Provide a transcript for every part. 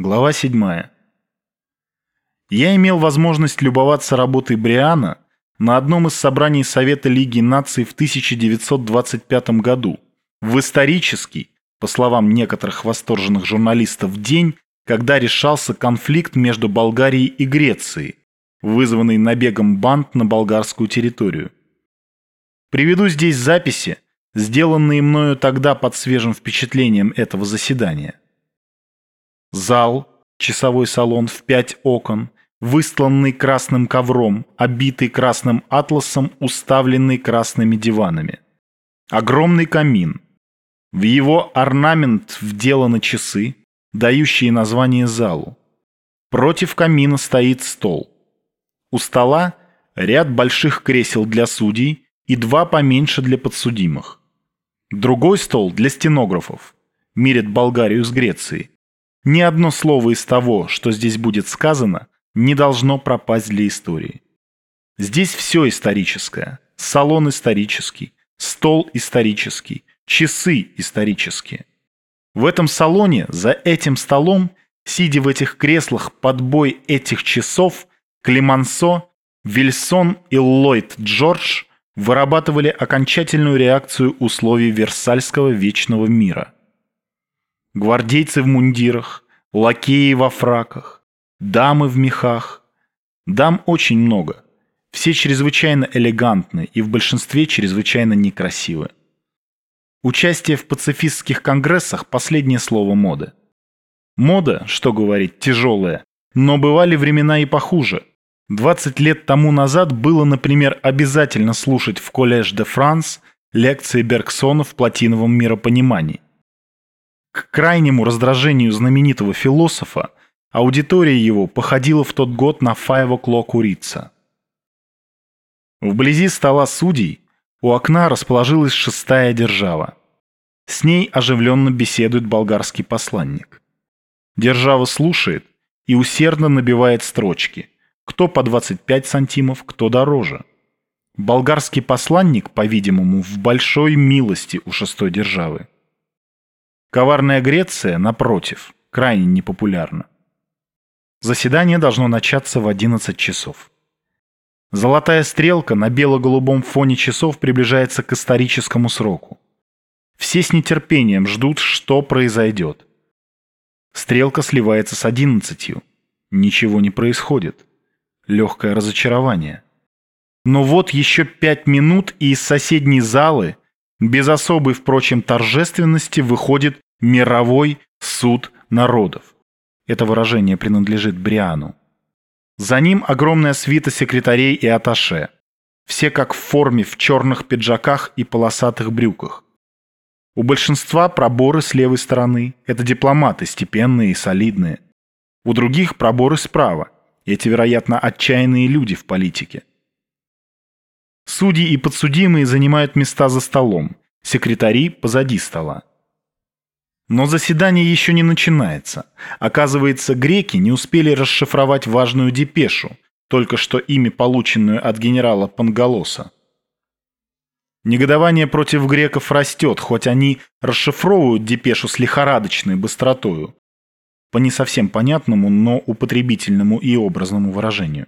Глава 7. Я имел возможность любоваться работой Бриана на одном из собраний Совета Лиги наций в 1925 году, в исторический, по словам некоторых восторженных журналистов, день, когда решался конфликт между Болгарией и Грецией, вызванный набегом банд на болгарскую территорию. Приведу здесь записи, сделанные мною тогда под свежим впечатлением этого заседания. Зал, часовой салон в пять окон, выстланный красным ковром, обитый красным атласом, уставленный красными диванами. Огромный камин. В его орнамент вделаны часы, дающие название залу. Против камина стоит стол. У стола ряд больших кресел для судей и два поменьше для подсудимых. Другой стол для стенографов. Мирит Болгарию с Грецией. Ни одно слово из того, что здесь будет сказано, не должно пропасть для истории. Здесь все историческое. Салон исторический, стол исторический, часы исторические. В этом салоне, за этим столом, сидя в этих креслах под бой этих часов, Климансо, Вильсон и Ллойд Джордж вырабатывали окончательную реакцию условий Версальского вечного мира. Гвардейцы в мундирах, лакеи во фраках, дамы в мехах. Дам очень много. Все чрезвычайно элегантны и в большинстве чрезвычайно некрасивы. Участие в пацифистских конгрессах – последнее слово моды. Мода, что говорить, тяжелая, но бывали времена и похуже. 20 лет тому назад было, например, обязательно слушать в Коллеж де Франс лекции Бергсона в платиновом миропонимании. К крайнему раздражению знаменитого философа аудитория его походила в тот год на Five O'Clock у Рица. Вблизи стола судей у окна расположилась шестая держава. С ней оживленно беседует болгарский посланник. Держава слушает и усердно набивает строчки. Кто по 25 сантимов, кто дороже. Болгарский посланник, по-видимому, в большой милости у шестой державы. Коварная Греция, напротив, крайне непопулярна. Заседание должно начаться в 11 часов. Золотая стрелка на бело-голубом фоне часов приближается к историческому сроку. Все с нетерпением ждут, что произойдет. Стрелка сливается с одиннадцатью. Ничего не происходит. Легкое разочарование. Но вот еще пять минут, и из соседней залы, без особой, впрочем, торжественности, выходит мировой суд народов. Это выражение принадлежит Бриану. За ним огромная свита секретарей и аташе. Все как в форме в черных пиджаках и полосатых брюках. У большинства проборы с левой стороны. Это дипломаты, степенные и солидные. У других проборы справа. Эти, вероятно, отчаянные люди в политике. Судьи и подсудимые занимают места за столом. Секретари позади стола. Но заседание еще не начинается. Оказывается, греки не успели расшифровать важную депешу, только что ими полученную от генерала Пангалоса. Негодование против греков растет, хоть они расшифровывают депешу с лихорадочной быстротою. По не совсем понятному, но употребительному и образному выражению.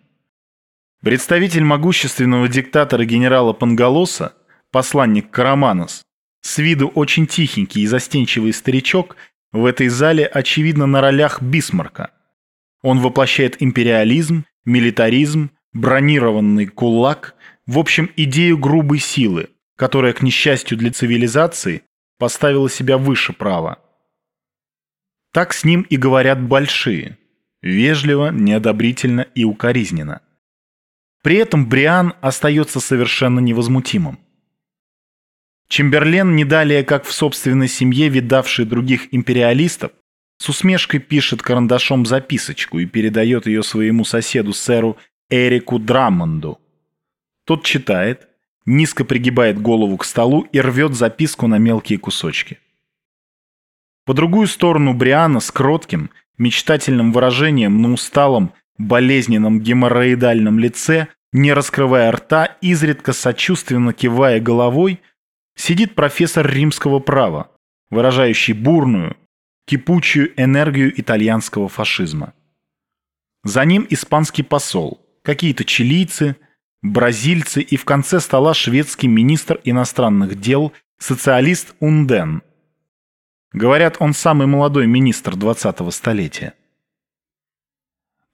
Представитель могущественного диктатора генерала Пангалоса, посланник Караманос, с виду очень тихенький и застенчивый старичок в этой зале, очевидно, на ролях Бисмарка. Он воплощает империализм, милитаризм, бронированный кулак, в общем, идею грубой силы, которая, к несчастью для цивилизации, поставила себя выше права. Так с ним и говорят большие. Вежливо, неодобрительно и укоризненно. При этом Бриан остается совершенно невозмутимым. Чемберлен, не далее как в собственной семье видавший других империалистов, с усмешкой пишет карандашом записочку и передает ее своему соседу сэру Эрику Драмонду. Тот читает, низко пригибает голову к столу и рвет записку на мелкие кусочки. По другую сторону Бриана с кротким, мечтательным выражением на усталом, болезненном геморроидальном лице, не раскрывая рта, изредка сочувственно кивая головой, сидит профессор римского права, выражающий бурную, кипучую энергию итальянского фашизма. За ним испанский посол, какие-то чилийцы, бразильцы и в конце стола шведский министр иностранных дел, социалист Унден. Говорят, он самый молодой министр 20-го столетия.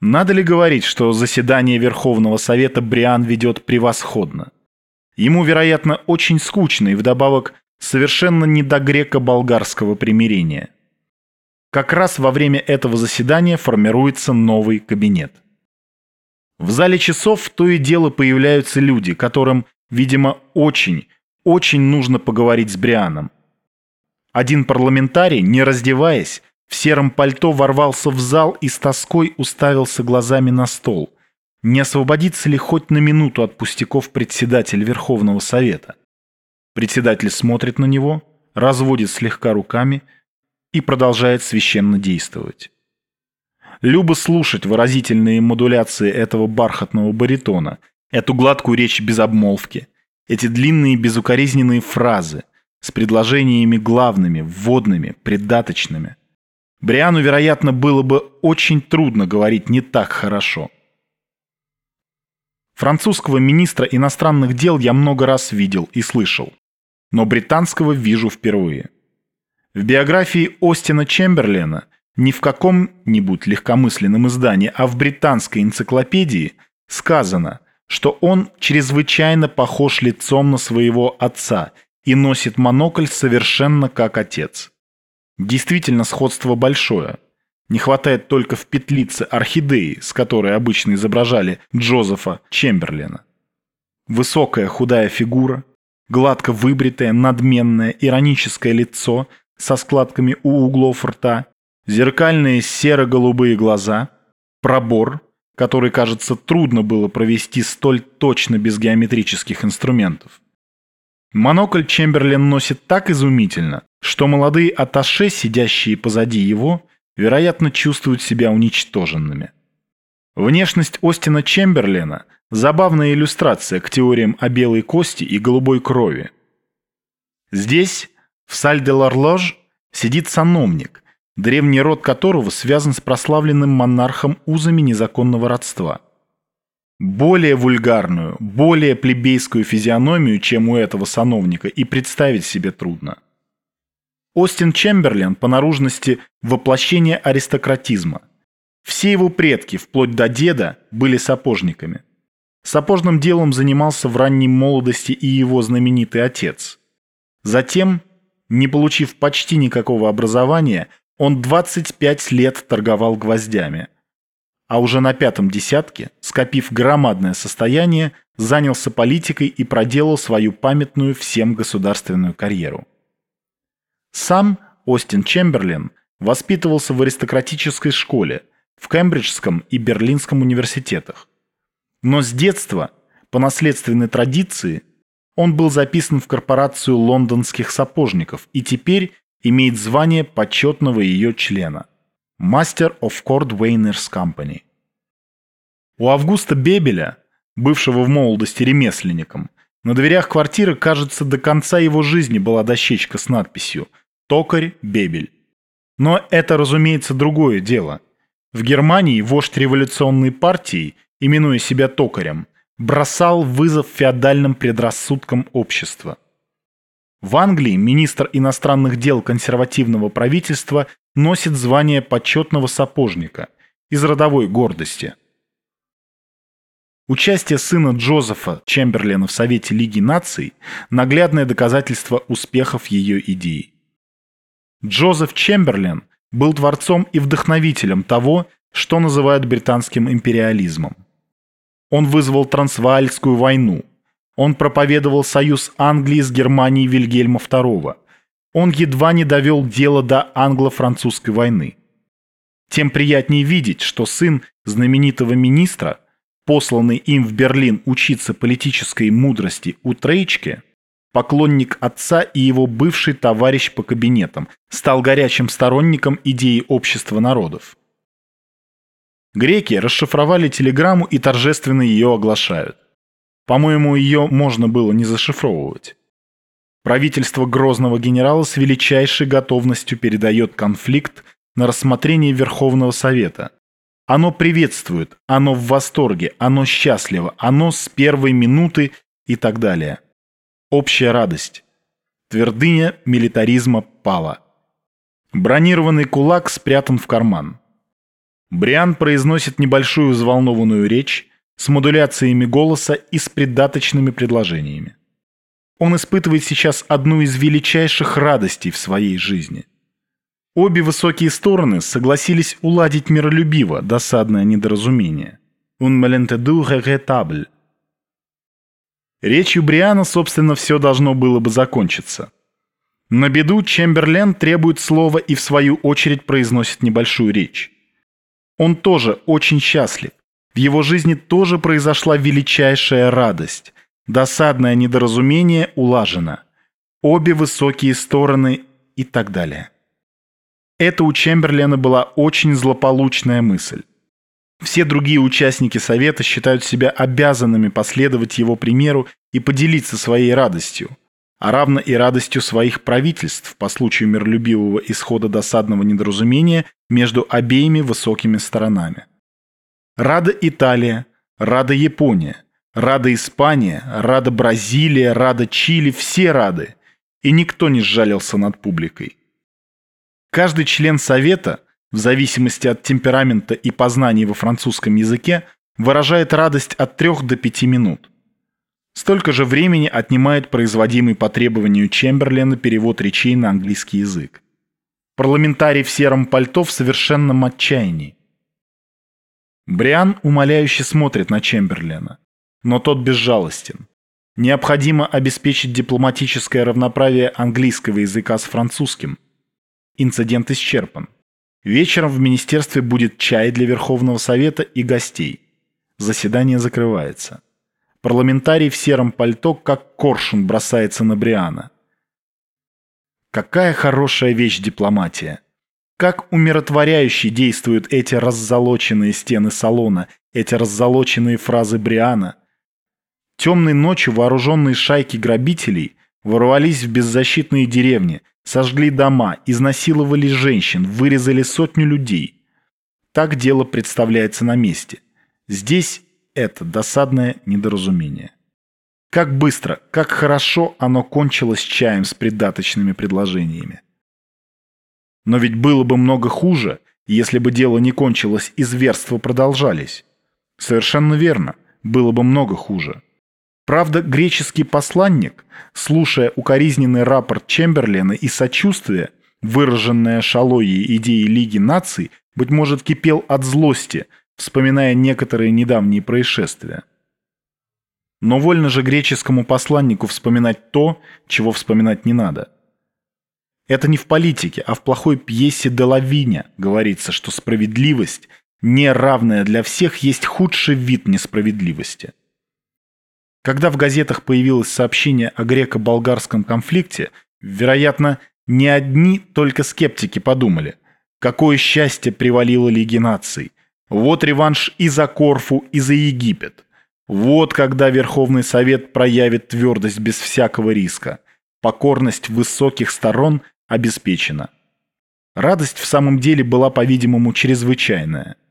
Надо ли говорить, что заседание Верховного Совета Бриан ведет превосходно? Ему, вероятно, очень скучно и вдобавок совершенно не до греко-болгарского примирения. Как раз во время этого заседания формируется новый кабинет. В зале часов то и дело появляются люди, которым, видимо, очень, очень нужно поговорить с Брианом. Один парламентарий, не раздеваясь, в сером пальто ворвался в зал и с тоской уставился глазами на стол. Не освободится ли хоть на минуту от пустяков председатель Верховного Совета? Председатель смотрит на него, разводит слегка руками и продолжает священно действовать. Любо слушать выразительные модуляции этого бархатного баритона, эту гладкую речь без обмолвки, эти длинные безукоризненные фразы с предложениями главными, вводными, предаточными. Бриану, вероятно, было бы очень трудно говорить не так хорошо. Французского министра иностранных дел я много раз видел и слышал но британского вижу впервые. В биографии Остина Чемберлена не в каком-нибудь легкомысленном издании, а в британской энциклопедии сказано, что он чрезвычайно похож лицом на своего отца и носит монокль совершенно как отец. Действительно, сходство большое. Не хватает только в петлице орхидеи, с которой обычно изображали Джозефа Чемберлена. Высокая худая фигура, Гладко выбритое, надменное, ироническое лицо со складками у углов рта, зеркальные серо-голубые глаза, пробор, который, кажется, трудно было провести столь точно без геометрических инструментов. Монокль Чемберлен носит так изумительно, что молодые аташе, сидящие позади его, вероятно, чувствуют себя уничтоженными. Внешность Остина Чемберлена – забавная иллюстрация к теориям о белой кости и голубой крови. Здесь, в Саль-де-Ларлож, сидит сановник, древний род которого связан с прославленным монархом узами незаконного родства. Более вульгарную, более плебейскую физиономию, чем у этого сановника, и представить себе трудно. Остин Чемберлен по наружности воплощение аристократизма – все его предки, вплоть до деда, были сапожниками. Сапожным делом занимался в ранней молодости и его знаменитый отец. Затем, не получив почти никакого образования, он 25 лет торговал гвоздями. А уже на пятом десятке, скопив громадное состояние, занялся политикой и проделал свою памятную всем государственную карьеру. Сам Остин Чемберлин воспитывался в аристократической школе – в Кембриджском и Берлинском университетах. Но с детства, по наследственной традиции, он был записан в корпорацию лондонских сапожников и теперь имеет звание почетного ее члена – Master of Court Wainers Company. У Августа Бебеля, бывшего в молодости ремесленником, на дверях квартиры, кажется, до конца его жизни была дощечка с надписью «Токарь Бебель». Но это, разумеется, другое дело. В Германии вождь революционной партии, именуя себя токарем, бросал вызов феодальным предрассудкам общества. В Англии министр иностранных дел консервативного правительства носит звание почетного сапожника из родовой гордости. Участие сына Джозефа Чемберлена в Совете Лиги наций – наглядное доказательство успехов ее идеи. Джозеф Чемберлен – был творцом и вдохновителем того, что называют британским империализмом. Он вызвал Трансваальскую войну. Он проповедовал союз Англии с Германией Вильгельма II. Он едва не довел дело до англо-французской войны. Тем приятнее видеть, что сын знаменитого министра, посланный им в Берлин учиться политической мудрости у Трейчке, поклонник отца и его бывший товарищ по кабинетам, стал горячим сторонником идеи общества народов. Греки расшифровали телеграмму и торжественно ее оглашают. По-моему, ее можно было не зашифровывать. Правительство грозного генерала с величайшей готовностью передает конфликт на рассмотрение Верховного Совета. Оно приветствует, оно в восторге, оно счастливо, оно с первой минуты и так далее. Общая радость. Твердыня милитаризма пала. Бронированный кулак спрятан в карман. Бриан произносит небольшую взволнованную речь с модуляциями голоса и с придаточными предложениями. Он испытывает сейчас одну из величайших радостей в своей жизни. Обе высокие стороны согласились уладить миролюбиво досадное недоразумение. «Un malentendu regrettable». Речью Бриана, собственно, все должно было бы закончиться. На беду Чемберлен требует слова и в свою очередь произносит небольшую речь. Он тоже очень счастлив. В его жизни тоже произошла величайшая радость. Досадное недоразумение улажено. Обе высокие стороны и так далее. Это у Чемберлена была очень злополучная мысль. Все другие участники Совета считают себя обязанными последовать его примеру и поделиться своей радостью, а равно и радостью своих правительств по случаю миролюбивого исхода досадного недоразумения между обеими высокими сторонами. Рада Италия, рада Япония, Рада Испания, рада Бразилия, рада Чили, все рады. И никто не сжалился над публикой. Каждый член Совета, в зависимости от темперамента и познаний во французском языке, выражает радость от 3 до 5 минут. Столько же времени отнимает производимый по требованию Чемберлена перевод речей на английский язык. Парламентарий в сером пальто в совершенном отчаянии. Бриан умоляюще смотрит на Чемберлена но тот безжалостен. Необходимо обеспечить дипломатическое равноправие английского языка с французским. Инцидент исчерпан. Вечером в министерстве будет чай для Верховного Совета и гостей. Заседание закрывается. Парламентарий в сером пальто, как коршун, бросается на Бриана. Какая хорошая вещь дипломатия! Как умиротворяюще действуют эти раззолоченные стены салона, эти раззолоченные фразы Бриана – Темной ночью вооруженные шайки грабителей ворвались в беззащитные деревни, сожгли дома, изнасиловали женщин, вырезали сотню людей. Так дело представляется на месте. Здесь это досадное недоразумение. Как быстро, как хорошо оно кончилось чаем с придаточными предложениями. Но ведь было бы много хуже, если бы дело не кончилось и зверства продолжались. Совершенно верно, было бы много хуже. Правда, греческий посланник, слушая укоризненный рапорт Чемберлена и сочувствие, выраженное Шалоей идеи Лиги наций, быть может, кипел от злости, вспоминая некоторые недавние происшествия. Но вольно же греческому посланнику вспоминать то, чего вспоминать не надо. Это не в политике, а в плохой пьесе Делавиня говорится, что справедливость, неравная для всех, есть худший вид несправедливости. Когда в газетах появилось сообщение о греко-болгарском конфликте, вероятно, не одни только скептики подумали, какое счастье привалило Лиге наций. Вот реванш и за Корфу, и за Египет. Вот когда Верховный Совет проявит твердость без всякого риска. Покорность высоких сторон обеспечена. Радость в самом деле была, по-видимому, чрезвычайная –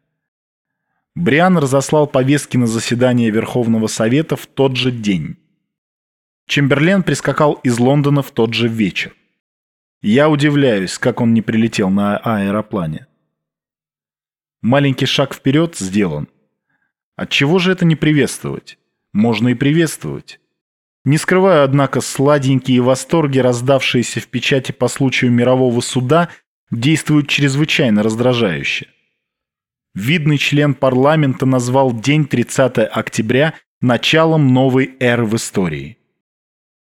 Бриан разослал повестки на заседание Верховного Совета в тот же день. Чемберлен прискакал из Лондона в тот же вечер. Я удивляюсь, как он не прилетел на аэроплане. Маленький шаг вперед сделан. Отчего же это не приветствовать? Можно и приветствовать. Не скрываю, однако, сладенькие восторги, раздавшиеся в печати по случаю мирового суда, действуют чрезвычайно раздражающе. Видный член парламента назвал день 30 октября началом новой эры в истории.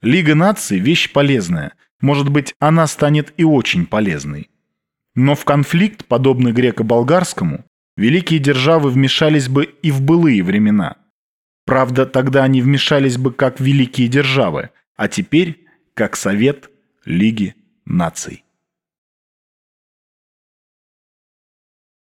Лига наций – вещь полезная. Может быть, она станет и очень полезной. Но в конфликт, подобный греко-болгарскому, великие державы вмешались бы и в былые времена. Правда, тогда они вмешались бы как великие державы, а теперь как Совет Лиги наций.